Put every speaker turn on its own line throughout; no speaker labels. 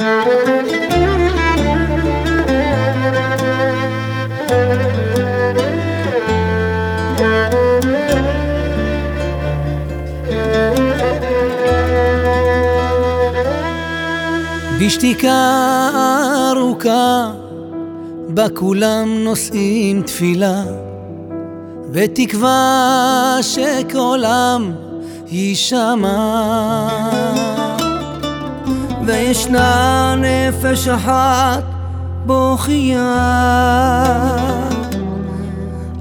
בשתיקה ארוכה בה כולם נושאים תפילה ותקווה שקולם יישמע וישנה נפש אחת בוכייה.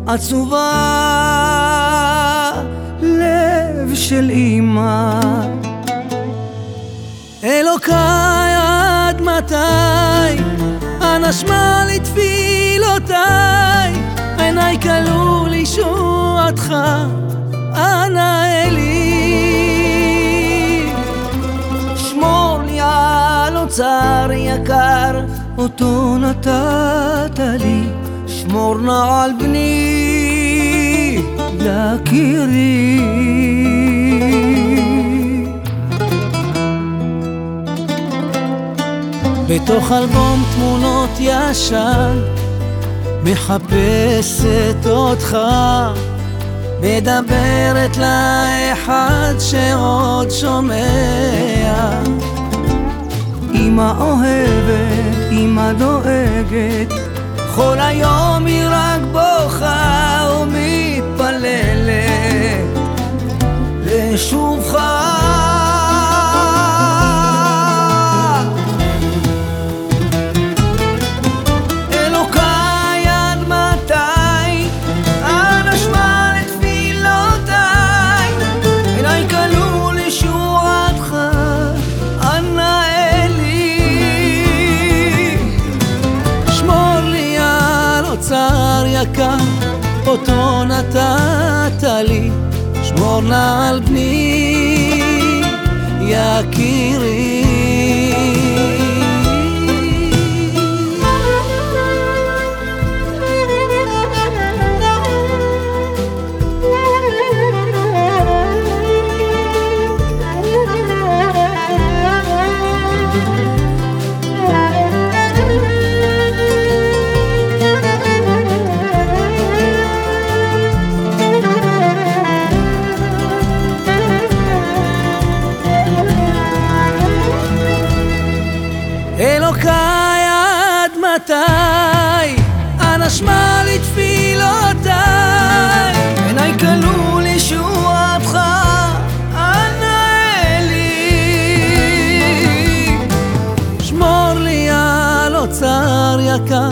עצובה לב של אמא. אלוקיי עד מתי? אנא שמע לתפילותיי. עיניי כלו לישועתך אוצר יקר אותו נתת לי. שמור נא על בני יקירי בתוך אלבום תמונות ישן מחפשת אותך. מדברת לאחד שעוד שומע אמא אוהבת, אמא דואגת. כל היום היא רק בוכה ומתפללת. לשובך אוצר יקר אותו נתת לי שמור נא על בני יקירי אלוקיי עד מתי? אנא שמע לתפילותיי עיניי כלו לישועתך אנא אלי. שמור לי על אוצר יקר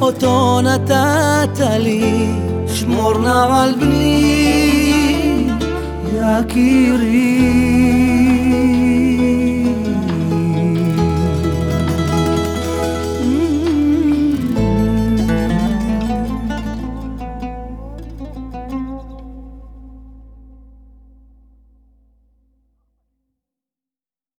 אותו נתת לי. שמור נא על בני יקירי